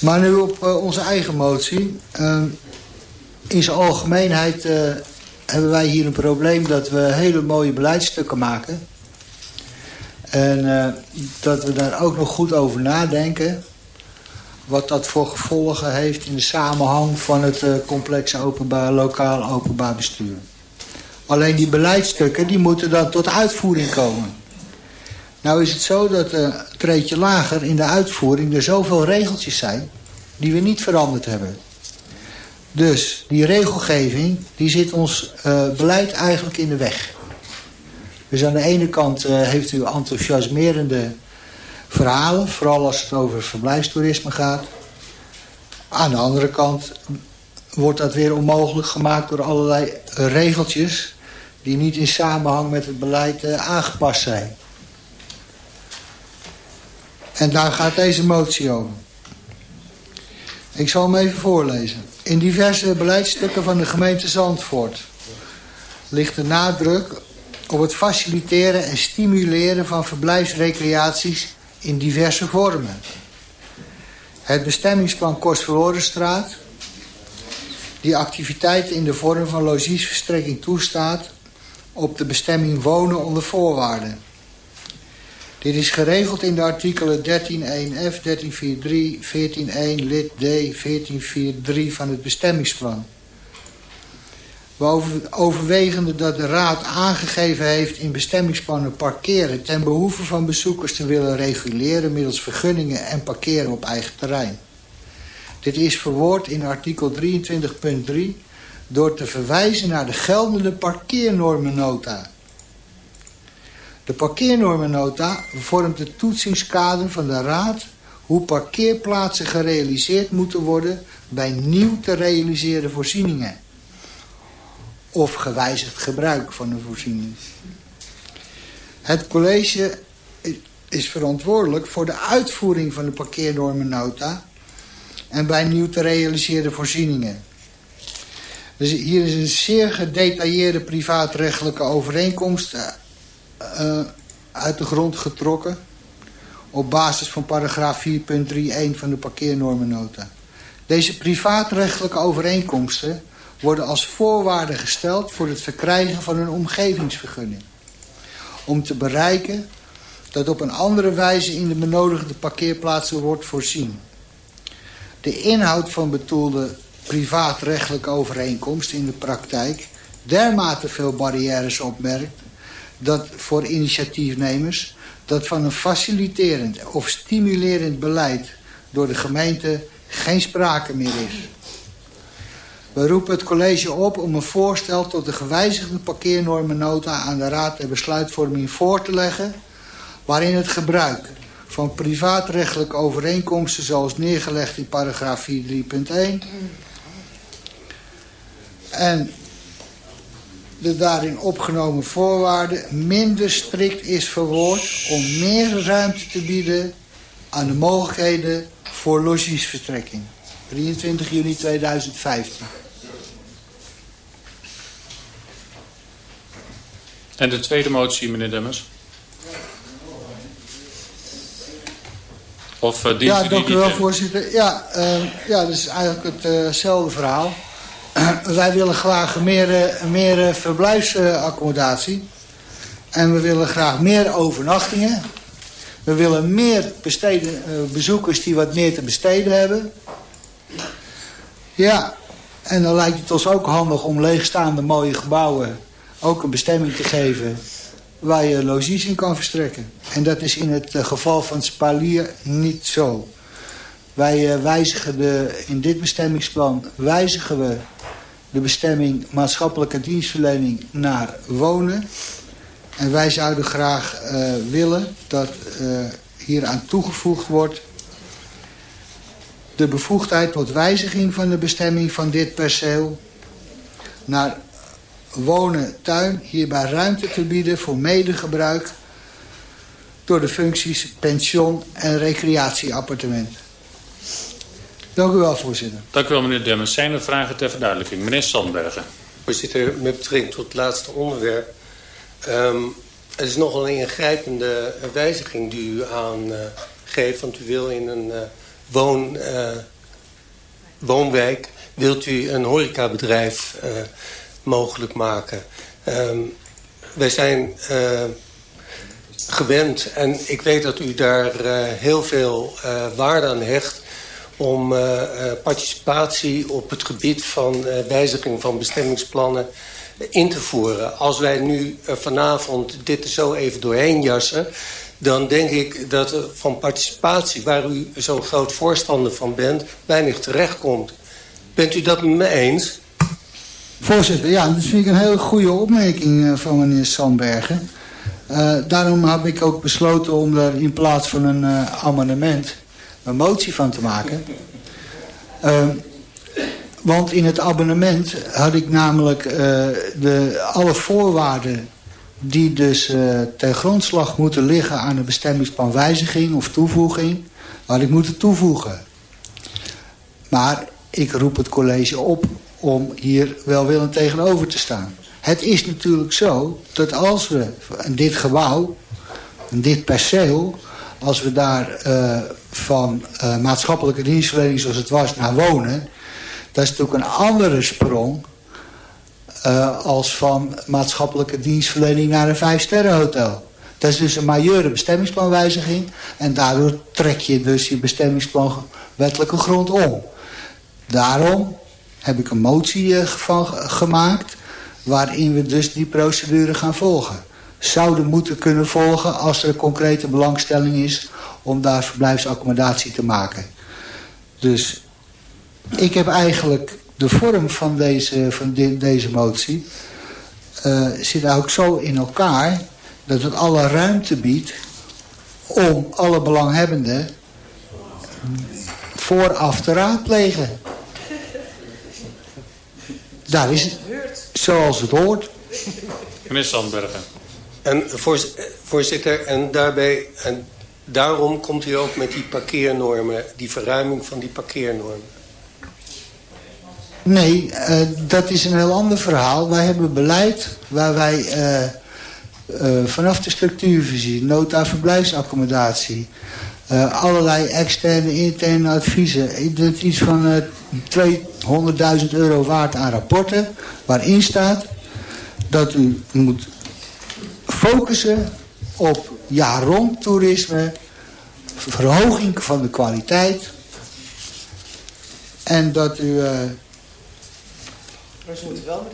Maar nu op uh, onze eigen motie. Uh, in zijn algemeenheid uh, hebben wij hier een probleem dat we hele mooie beleidsstukken maken. En dat we daar ook nog goed over nadenken. Wat dat voor gevolgen heeft in de samenhang van het complexe openbaar, lokaal openbaar bestuur. Alleen die beleidsstukken die moeten dan tot uitvoering komen. Nou is het zo dat een treetje lager in de uitvoering er zoveel regeltjes zijn... die we niet veranderd hebben. Dus die regelgeving die zit ons uh, beleid eigenlijk in de weg. Dus aan de ene kant uh, heeft u enthousiasmerende verhalen... vooral als het over verblijfstoerisme gaat. Aan de andere kant wordt dat weer onmogelijk gemaakt door allerlei regeltjes... die niet in samenhang met het beleid uh, aangepast zijn. En daar gaat deze motie over. Ik zal hem even voorlezen. In diverse beleidsstukken van de gemeente Zandvoort ligt de nadruk op het faciliteren en stimuleren van verblijfsrecreaties in diverse vormen. Het bestemmingsplan Kostverlorenstraat, die activiteiten in de vorm van logiesverstrekking toestaat op de bestemming wonen onder voorwaarden. Dit is geregeld in de artikelen 13.1f, 13.4.3, 14.1 lid D, 14.4.3 van het bestemmingsplan. We overwegende dat de Raad aangegeven heeft in bestemmingsplannen parkeren... ten behoeve van bezoekers te willen reguleren middels vergunningen en parkeren op eigen terrein. Dit is verwoord in artikel 23.3 door te verwijzen naar de geldende parkeernormennota... De parkeernormennota vormt het toetsingskader van de Raad... hoe parkeerplaatsen gerealiseerd moeten worden... bij nieuw te realiseren voorzieningen. Of gewijzigd gebruik van de voorziening. Het college is verantwoordelijk voor de uitvoering van de parkeernormennota... en bij nieuw te realiseren voorzieningen. Dus hier is een zeer gedetailleerde privaatrechtelijke overeenkomst uh, uit de grond getrokken... op basis van paragraaf 4.3.1 van de parkeernormennota. Deze privaatrechtelijke overeenkomsten worden als voorwaarde gesteld... voor het verkrijgen van een omgevingsvergunning. Om te bereiken dat op een andere wijze in de benodigde parkeerplaatsen wordt voorzien. De inhoud van betoelde privaatrechtelijke overeenkomst in de praktijk dermate veel barrières opmerkt dat voor initiatiefnemers dat van een faciliterend of stimulerend beleid door de gemeente geen sprake meer is. We roepen het college op om een voorstel tot de gewijzigde parkeernormennota aan de Raad der Besluitvorming voor te leggen, waarin het gebruik van privaatrechtelijke overeenkomsten zoals neergelegd in paragraaf 4.3.1 en de daarin opgenomen voorwaarden minder strikt is verwoord om meer ruimte te bieden aan de mogelijkheden voor logiesvertrekking. 23 juni 2015. En de tweede motie, meneer Demmers? Of uh, ja, dank u wel, voorzitter. Ja, uh, ja, dat is eigenlijk hetzelfde uh verhaal. Wij willen graag meer, eh, meer eh, verblijfsaccommodatie. En we willen graag meer overnachtingen. We willen meer besteden, eh, bezoekers die wat meer te besteden hebben. Ja, en dan lijkt het ons ook handig om leegstaande mooie gebouwen... ook een bestemming te geven waar je logies in kan verstrekken. En dat is in het geval van Spalier niet zo. Wij wijzigen de, in dit bestemmingsplan wijzigen we de bestemming maatschappelijke dienstverlening naar wonen. En wij zouden graag uh, willen dat uh, hier aan toegevoegd wordt de bevoegdheid tot wijziging van de bestemming van dit perceel naar wonen, tuin, hierbij ruimte te bieden voor medegebruik door de functies pension en recreatieappartement. Dank u wel, voorzitter. Dank u wel, meneer Demmers. Zijn er vragen ter verduidelijking? Meneer Sandbergen. Voorzitter, met betrekking tot het laatste onderwerp. Um, het is nogal een ingrijpende wijziging die u aangeeft. Uh, want u wil in een uh, woon, woonwijk wilt u een horecabedrijf mogelijk maken. Ehm, wij zijn gewend en ik weet dat u daar heel veel waarde aan hecht om participatie op het gebied van wijziging van bestemmingsplannen in te voeren. Als wij nu vanavond dit zo even doorheen jassen dan denk ik dat er van participatie, waar u zo'n groot voorstander van bent, weinig terechtkomt. Bent u dat met me eens? Voorzitter, ja, dat vind ik een hele goede opmerking eh, van meneer Sandbergen. Daarom heb ik ook besloten om er in plaats van een amendement een motie van te maken. Uh, want in het abonnement had ik namelijk de, alle voorwaarden die dus uh, ten grondslag moeten liggen aan een bestemmingsplan wijziging of toevoeging, had ik moeten toevoegen. Maar ik roep het college op om hier welwillend tegenover te staan. Het is natuurlijk zo dat als we dit gebouw, dit perceel, als we daar uh, van uh, maatschappelijke dienstverlening zoals het was naar wonen, dat is natuurlijk een andere sprong uh, als van maatschappelijke dienstverlening naar een vijfsterrenhotel. Dat is dus een majeure bestemmingsplanwijziging. En daardoor trek je dus je bestemmingsplan wettelijke grond om. Daarom heb ik een motie van gemaakt... waarin we dus die procedure gaan volgen. Zouden moeten kunnen volgen als er een concrete belangstelling is... om daar verblijfsaccommodatie te maken. Dus ik heb eigenlijk de vorm van deze, van deze motie uh, zit ook zo in elkaar dat het alle ruimte biedt om alle belanghebbenden vooraf te raadplegen. Daar is het zoals het hoort. Meneer Sandbergen. En voorzitter, en daarbij, en daarom komt u ook met die parkeernormen, die verruiming van die parkeernormen. Nee, uh, dat is een heel ander verhaal. Wij hebben beleid waar wij uh, uh, vanaf de structuurvisie, nota verblijfsaccommodatie... allerlei externe, interne adviezen. Is iets van 200.000 euro waard aan rapporten... waarin staat dat u moet focussen op jaar-rond toerisme... verhoging van de kwaliteit... en dat u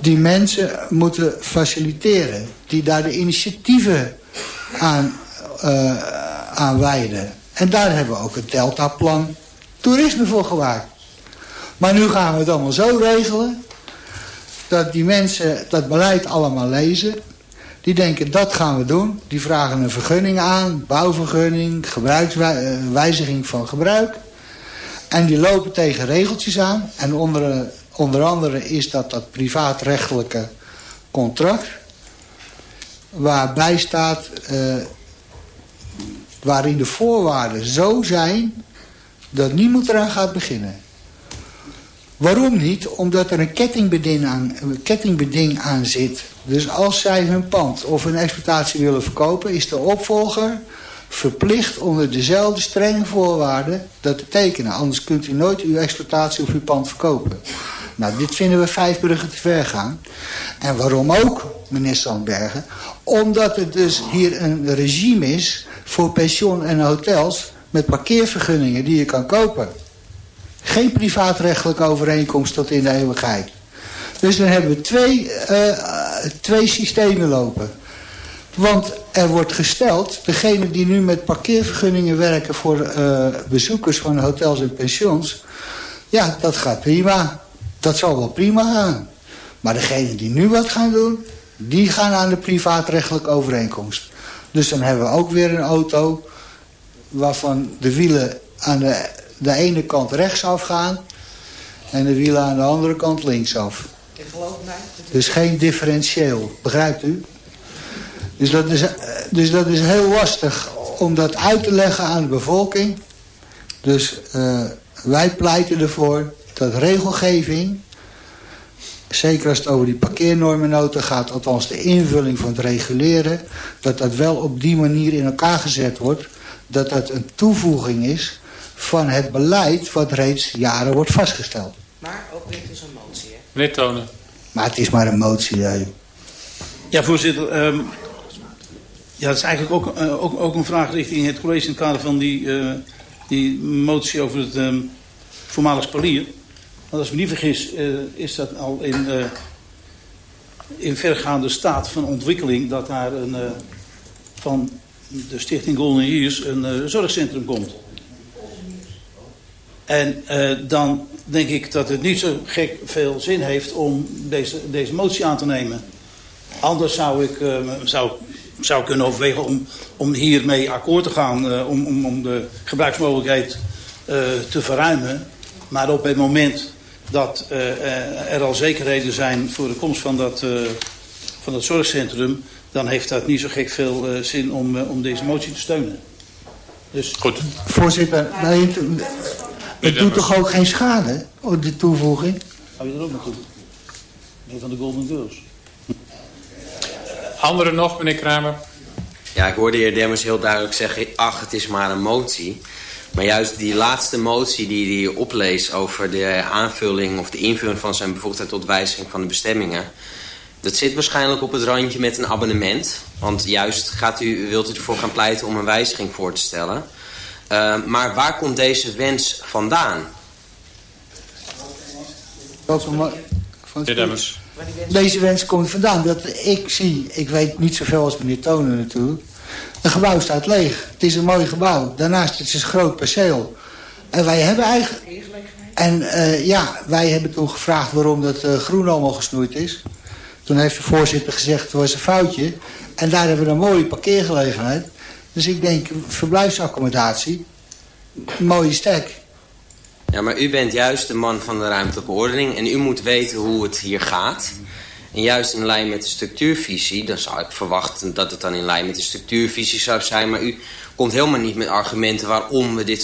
die mensen moeten faciliteren. Die daar de initiatieven aan, uh, wijden. En daar hebben we ook het Deltaplan toerisme voor gemaakt. Maar nu gaan we het allemaal zo regelen... dat die mensen dat beleid allemaal lezen... Die denken, dat gaan we doen. Die vragen een vergunning aan, bouwvergunning, gebruikswijziging van gebruik. En die lopen tegen regeltjes aan. En onder Onder andere is dat dat privaatrechtelijke contract. Waarbij staat, uh, waarin de voorwaarden zo zijn dat niemand eraan gaat beginnen. Waarom niet? Omdat er een kettingbeding aan, een kettingbeding aan zit. Dus als zij hun pand of hun exploitatie willen verkopen... is de opvolger verplicht onder dezelfde strenge voorwaarden dat te tekenen. Anders kunt u nooit uw exploitatie of uw pand verkopen. Nou, dit vinden we vijf bruggen te ver gaan. En waarom ook, meneer Sandbergen? Omdat het dus hier een regime is voor pensioen en hotels... met parkeervergunningen die je kan kopen. Geen privaatrechtelijke overeenkomst tot in de eeuwigheid. Dus dan hebben we twee, uh, twee systemen lopen. Want er wordt gesteld, degene die nu met parkeervergunningen werken... voor uh, bezoekers van hotels en pensions... ja, dat gaat prima. Dat zal wel prima gaan. Maar degenen die nu wat gaan doen, die gaan aan de privaatrechtelijke overeenkomst. Dus dan hebben we ook weer een auto waarvan de wielen aan de, de ene kant rechtsaf gaan en de wielen aan de andere kant linksaf. Dus geen differentieel, begrijpt u? Dus dat is, dus dat is heel lastig om dat uit te leggen aan de bevolking. Dus uh, wij pleiten ervoor dat regelgeving, zeker als het over die parkeernormennota gaat, althans de invulling van het reguleren, dat dat wel op die manier in elkaar gezet wordt, dat dat een toevoeging is van het beleid wat reeds jaren wordt vastgesteld. Maar ook dit is een motie, hè? Meneer Tonen. Maar het is maar een motie. hè. Ja, voorzitter. ehm, ja, dat is eigenlijk ook, eh, ook, ook een vraag richting het college in het kader van die, eh, die motie over het ehm, voormalig spalier. Want als ik me niet vergis, eh, is dat al in, in vergaande staat van ontwikkeling dat daar een, eh, van de stichting Golden Years een eh, zorgcentrum komt. En eh, dan denk ik dat het niet zo gek veel zin heeft om deze, deze motie aan te nemen. Anders zou ik eh, zou, zou kunnen overwegen om, om hiermee akkoord te gaan, eh, om, om, om de gebruiksmogelijkheid eh, te verruimen. Maar op het moment dat eh, eh, er al zekerheden zijn voor de komst van dat, eh, van dat zorgcentrum, dan heeft dat niet zo gek veel eh, zin om, om deze motie te steunen. Dus... Goed. Voorzitter, nee, het, doet toch ook geen schade, oh, die toevoeging? Hou je er ook naartoe? Een van de Golden Girls. Anderen nog, meneer Kramer? Ja, ik hoorde de heer Demmers heel duidelijk zeggen... ach, het is maar een motie. Maar juist die laatste motie die hij opleest... over de aanvulling of de invulling van zijn bevoegdheid... tot wijziging van de bestemmingen... dat zit waarschijnlijk op het randje met een abonnement. Want juist gaat u, wilt u ervoor gaan pleiten om een wijziging voor te stellen. Uh, maar waar komt deze wens vandaan? Van het Demmers. Deze wens komt vandaan. Dat ik zie, ik weet niet zoveel als meneer Tonen natuurlijk. Een gebouw staat leeg. Het is een mooi gebouw. Daarnaast het is een groot perceel. En wij hebben eigenlijk... En eh, ja, wij hebben toen gevraagd waarom dat eh, groen allemaal gesnoeid is. Toen heeft de voorzitter gezegd, het was een foutje. En daar hebben we een mooie parkeergelegenheid. Dus ik denk, verblijfsaccommodatie, mooie stek. Ja, maar u bent juist de man van de ruimtelijke ordening... en u moet weten hoe het hier gaat. En juist in lijn met de structuurvisie... dan zou ik verwachten dat het dan in lijn met de structuurvisie zou zijn... maar u komt helemaal niet met argumenten waarom we dit